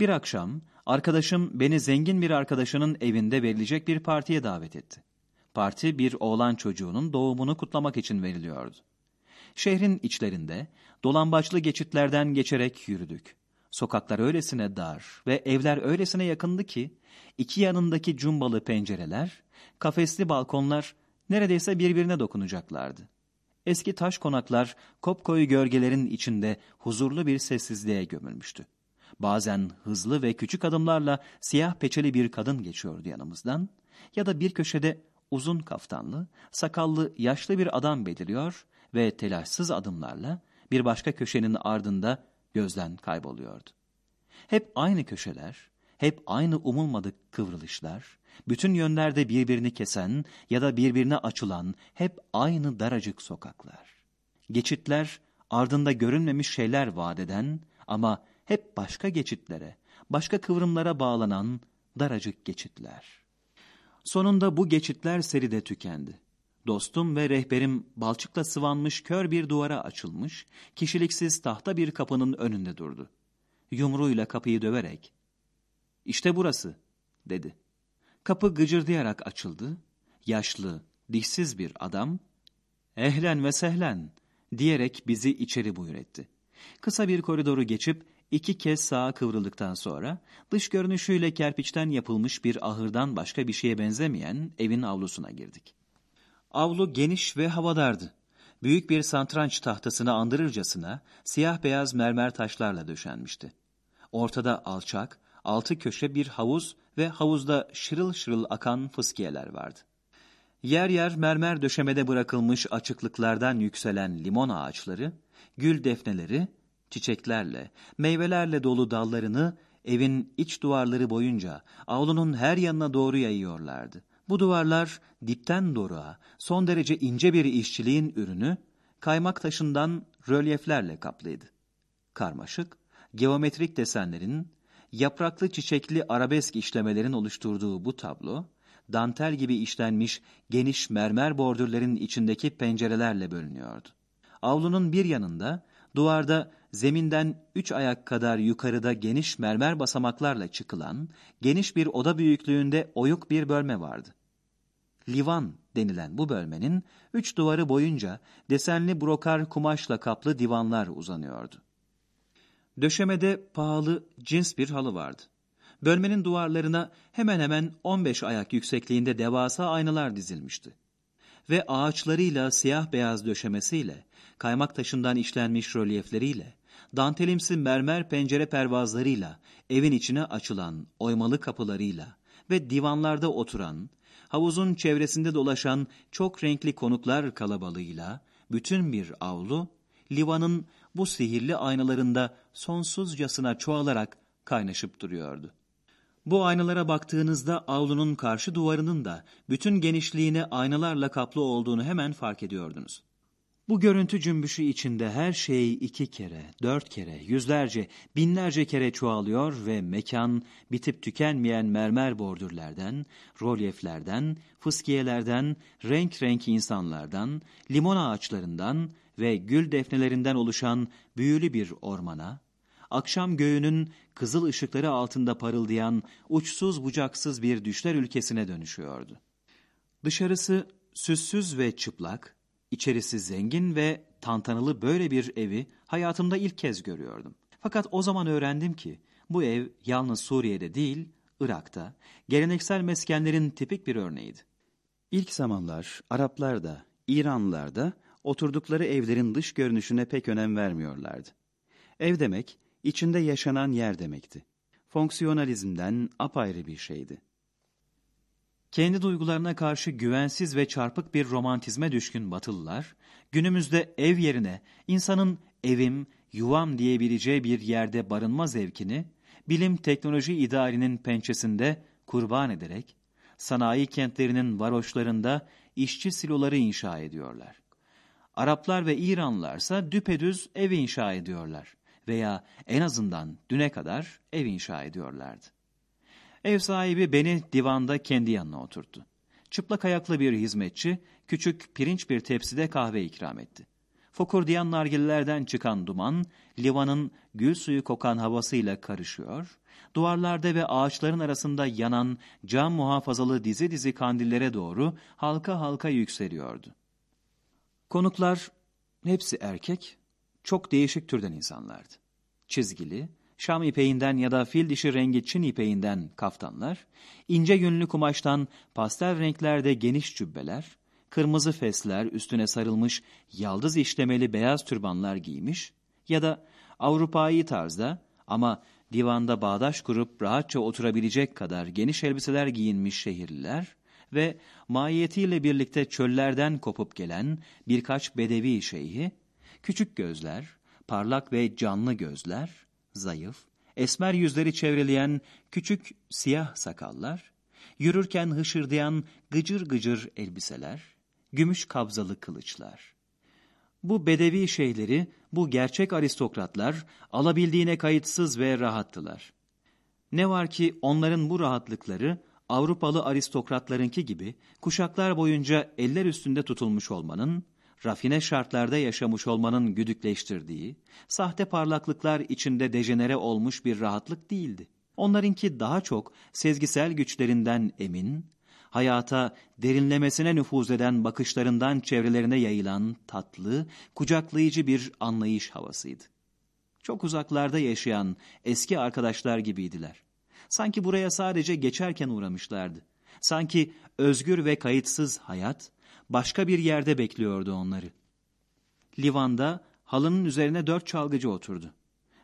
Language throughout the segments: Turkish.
Bir akşam arkadaşım beni zengin bir arkadaşının evinde verilecek bir partiye davet etti. Parti bir oğlan çocuğunun doğumunu kutlamak için veriliyordu. Şehrin içlerinde dolambaçlı geçitlerden geçerek yürüdük. Sokaklar öylesine dar ve evler öylesine yakındı ki iki yanındaki cumbalı pencereler, kafesli balkonlar neredeyse birbirine dokunacaklardı. Eski taş konaklar kopkoyu gölgelerin içinde huzurlu bir sessizliğe gömülmüştü. Bazen hızlı ve küçük adımlarla siyah peçeli bir kadın geçiyordu yanımızdan ya da bir köşede uzun kaftanlı, sakallı yaşlı bir adam beliriyor ve telaşsız adımlarla bir başka köşenin ardında gözden kayboluyordu. Hep aynı köşeler, hep aynı umulmadık kıvrılışlar, bütün yönlerde birbirini kesen ya da birbirine açılan hep aynı daracık sokaklar. Geçitler ardında görünmemiş şeyler vaat eden ama hep başka geçitlere, başka kıvrımlara bağlanan daracık geçitler. Sonunda bu geçitler seride tükendi. Dostum ve rehberim balçıkla sıvanmış kör bir duvara açılmış, kişiliksiz tahta bir kapının önünde durdu. Yumruğuyla kapıyı döverek, ''İşte burası.'' dedi. Kapı gıcırdayarak açıldı. Yaşlı, dişsiz bir adam, ''Ehlen ve sehlen.'' diyerek bizi içeri buyur etti. Kısa bir koridoru geçip iki kez sağa kıvrıldıktan sonra dış görünüşüyle kerpiçten yapılmış bir ahırdan başka bir şeye benzemeyen evin avlusuna girdik. Avlu geniş ve havadardı. Büyük bir santranç tahtasını andırırcasına siyah beyaz mermer taşlarla döşenmişti. Ortada alçak, altı köşe bir havuz ve havuzda şırıl şırıl akan fıskiyeler vardı. Yer yer mermer döşemede bırakılmış açıklıklardan yükselen limon ağaçları, gül defneleri, çiçeklerle, meyvelerle dolu dallarını evin iç duvarları boyunca avlunun her yanına doğru yayıyorlardı. Bu duvarlar dipten doruğa son derece ince bir işçiliğin ürünü, kaymak taşından rölyeflerle kaplıydı. Karmaşık, geometrik desenlerin, yapraklı çiçekli arabesk işlemelerin oluşturduğu bu tablo, dantel gibi işlenmiş geniş mermer bordürlerin içindeki pencerelerle bölünüyordu. Avlunun bir yanında, duvarda zeminden üç ayak kadar yukarıda geniş mermer basamaklarla çıkılan, geniş bir oda büyüklüğünde oyuk bir bölme vardı. Livan denilen bu bölmenin üç duvarı boyunca desenli brokar kumaşla kaplı divanlar uzanıyordu. Döşemede pahalı cins bir halı vardı. Bölmenin duvarlarına hemen hemen 15 ayak yüksekliğinde devasa aynalar dizilmişti. Ve ağaçlarıyla siyah beyaz döşemesiyle, kaymak taşından işlenmiş rölyefleriyle, dantelimsi mermer pencere pervazlarıyla, evin içine açılan oymalı kapılarıyla ve divanlarda oturan, havuzun çevresinde dolaşan çok renkli konuklar kalabalığıyla, bütün bir avlu, Livan'ın bu sihirli aynalarında sonsuzcasına çoğalarak kaynaşıp duruyordu. Bu aynalara baktığınızda avlunun karşı duvarının da bütün genişliğine aynalarla kaplı olduğunu hemen fark ediyordunuz. Bu görüntü cümbüşü içinde her şey iki kere, dört kere, yüzlerce, binlerce kere çoğalıyor ve mekan bitip tükenmeyen mermer bordürlerden, rolyeflerden, fıskiyelerden, renk renk insanlardan, limon ağaçlarından ve gül defnelerinden oluşan büyülü bir ormana, akşam göğünün kızıl ışıkları altında parıldayan uçsuz bucaksız bir düşler ülkesine dönüşüyordu. Dışarısı süssüz ve çıplak, içerisi zengin ve tantanalı böyle bir evi hayatımda ilk kez görüyordum. Fakat o zaman öğrendim ki bu ev yalnız Suriye'de değil, Irak'ta, geleneksel meskenlerin tipik bir örneğiydi. İlk zamanlar Araplar da, İranlılar da oturdukları evlerin dış görünüşüne pek önem vermiyorlardı. Ev demek, içinde yaşanan yer demekti. Fonksiyonalizmden apayrı bir şeydi. Kendi duygularına karşı güvensiz ve çarpık bir romantizme düşkün Batılılar, günümüzde ev yerine insanın evim, yuvam diyebileceği bir yerde barınma zevkini, bilim teknoloji idealinin pençesinde kurban ederek, sanayi kentlerinin varoşlarında işçi siloları inşa ediyorlar. Araplar ve İranlılarsa düpedüz ev inşa ediyorlar veya en azından düne kadar ev inşa ediyorlardı. Ev sahibi beni divanda kendi yanına oturttu. Çıplak ayaklı bir hizmetçi küçük pirinç bir tepside kahve ikram etti. Fokurdayan nargillelerden çıkan duman, livanın gül suyu kokan havasıyla karışıyor, duvarlarda ve ağaçların arasında yanan cam muhafazalı dizi dizi kandillere doğru halka halka yükseliyordu. Konuklar hepsi erkek, çok değişik türden insanlardı. Çizgili, şam ipeğinden ya da fil dişi rengi çin ipeğinden kaftanlar, ince yünlü kumaştan pastel renklerde geniş cübbeler, kırmızı fesler üstüne sarılmış yaldız işlemeli beyaz türbanlar giymiş ya da Avrupa'yı tarzda ama divanda bağdaş kurup rahatça oturabilecek kadar geniş elbiseler giyinmiş şehirliler ve mahiyetiyle birlikte çöllerden kopup gelen birkaç bedevi şeyhi, küçük gözler, parlak ve canlı gözler, zayıf, esmer yüzleri çevreleyen küçük siyah sakallar, yürürken hışırdayan gıcır gıcır elbiseler, gümüş kabzalı kılıçlar. Bu bedevi şeyleri, bu gerçek aristokratlar alabildiğine kayıtsız ve rahattılar. Ne var ki onların bu rahatlıkları Avrupalı aristokratlarınki gibi kuşaklar boyunca eller üstünde tutulmuş olmanın, rafine şartlarda yaşamış olmanın güdükleştirdiği, sahte parlaklıklar içinde dejenere olmuş bir rahatlık değildi. Onlarınki daha çok sezgisel güçlerinden emin, hayata derinlemesine nüfuz eden bakışlarından çevrelerine yayılan tatlı, kucaklayıcı bir anlayış havasıydı. Çok uzaklarda yaşayan eski arkadaşlar gibiydiler. Sanki buraya sadece geçerken uğramışlardı. Sanki özgür ve kayıtsız hayat başka bir yerde bekliyordu onları. Livanda halının üzerine dört çalgıcı oturdu.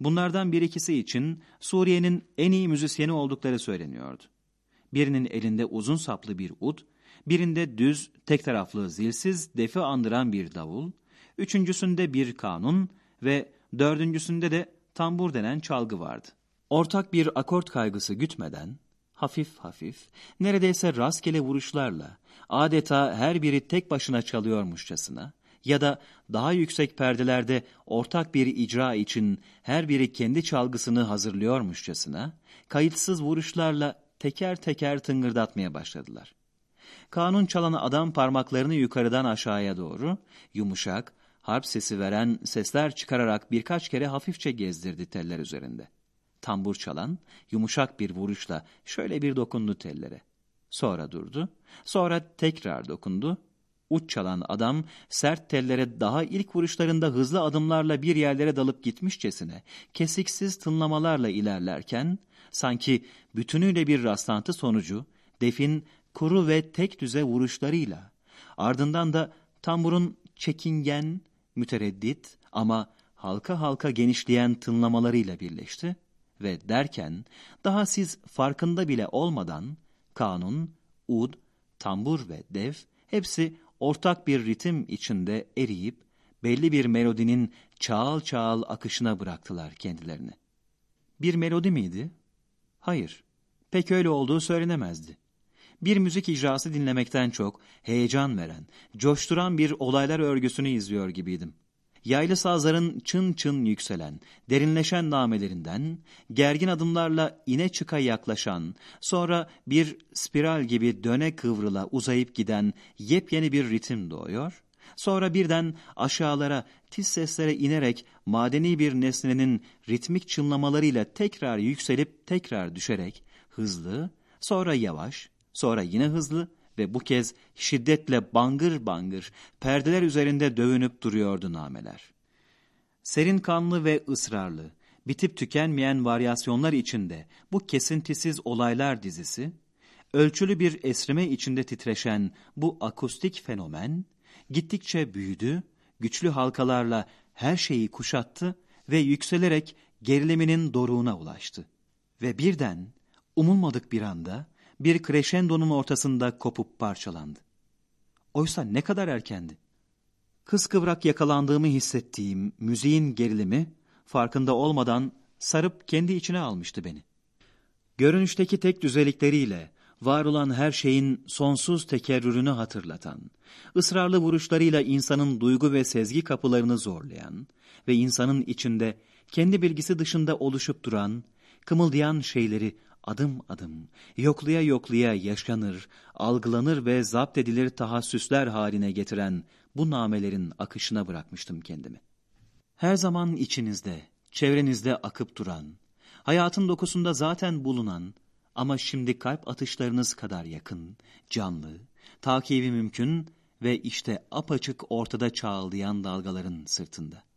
Bunlardan bir ikisi için Suriye'nin en iyi müzisyeni oldukları söyleniyordu. Birinin elinde uzun saplı bir ud, birinde düz, tek taraflı zilsiz, defi andıran bir davul, üçüncüsünde bir kanun ve dördüncüsünde de tambur denen çalgı vardı. Ortak bir akort kaygısı gütmeden, hafif hafif, neredeyse rastgele vuruşlarla, adeta her biri tek başına çalıyormuşçasına ya da daha yüksek perdelerde ortak bir icra için her biri kendi çalgısını hazırlıyormuşçasına, kayıtsız vuruşlarla teker teker tıngırdatmaya başladılar. Kanun çalan adam parmaklarını yukarıdan aşağıya doğru, yumuşak, harp sesi veren sesler çıkararak birkaç kere hafifçe gezdirdi teller üzerinde. Tambur çalan, yumuşak bir vuruşla şöyle bir dokundu tellere. Sonra durdu, sonra tekrar dokundu. Uç çalan adam sert tellere daha ilk vuruşlarında hızlı adımlarla bir yerlere dalıp gitmişçesine, kesiksiz tınlamalarla ilerlerken, sanki bütünüyle bir rastlantı sonucu, defin kuru ve tek düze vuruşlarıyla, ardından da tamburun çekingen, mütereddit ama halka halka genişleyen tınlamalarıyla birleşti ve derken daha siz farkında bile olmadan kanun, ud, tambur ve dev hepsi ortak bir ritim içinde eriyip belli bir melodinin çağal çağal akışına bıraktılar kendilerini. Bir melodi miydi? Hayır, pek öyle olduğu söylenemezdi. Bir müzik icrası dinlemekten çok heyecan veren, coşturan bir olaylar örgüsünü izliyor gibiydim. Yaylı sazların çın çın yükselen, derinleşen namelerinden, gergin adımlarla ine çıka yaklaşan, sonra bir spiral gibi döne kıvrıla uzayıp giden yepyeni bir ritim doğuyor, sonra birden aşağılara, tiz seslere inerek madeni bir nesnenin ritmik çınlamalarıyla tekrar yükselip tekrar düşerek, hızlı, sonra yavaş, sonra yine hızlı ve bu kez şiddetle bangır bangır perdeler üzerinde dövünüp duruyordu nameler. Serin kanlı ve ısrarlı, bitip tükenmeyen varyasyonlar içinde bu kesintisiz olaylar dizisi, ölçülü bir esrime içinde titreşen bu akustik fenomen, gittikçe büyüdü, güçlü halkalarla her şeyi kuşattı ve yükselerek geriliminin doruğuna ulaştı. Ve birden, umulmadık bir anda, bir kreşendonun ortasında kopup parçalandı. Oysa ne kadar erkendi. Kıskıvrak yakalandığımı hissettiğim müziğin gerilimi, farkında olmadan sarıp kendi içine almıştı beni. Görünüşteki tek düzelikleriyle, var olan her şeyin sonsuz tekerrürünü hatırlatan, ısrarlı vuruşlarıyla insanın duygu ve sezgi kapılarını zorlayan ve insanın içinde kendi bilgisi dışında oluşup duran, kımıldayan şeyleri adım adım, yoklaya yoklaya yaşanır, algılanır ve zapt edilir tahassüsler haline getiren bu namelerin akışına bırakmıştım kendimi. Her zaman içinizde, çevrenizde akıp duran, hayatın dokusunda zaten bulunan ama şimdi kalp atışlarınız kadar yakın, canlı, takibi mümkün ve işte apaçık ortada çağlayan dalgaların sırtında.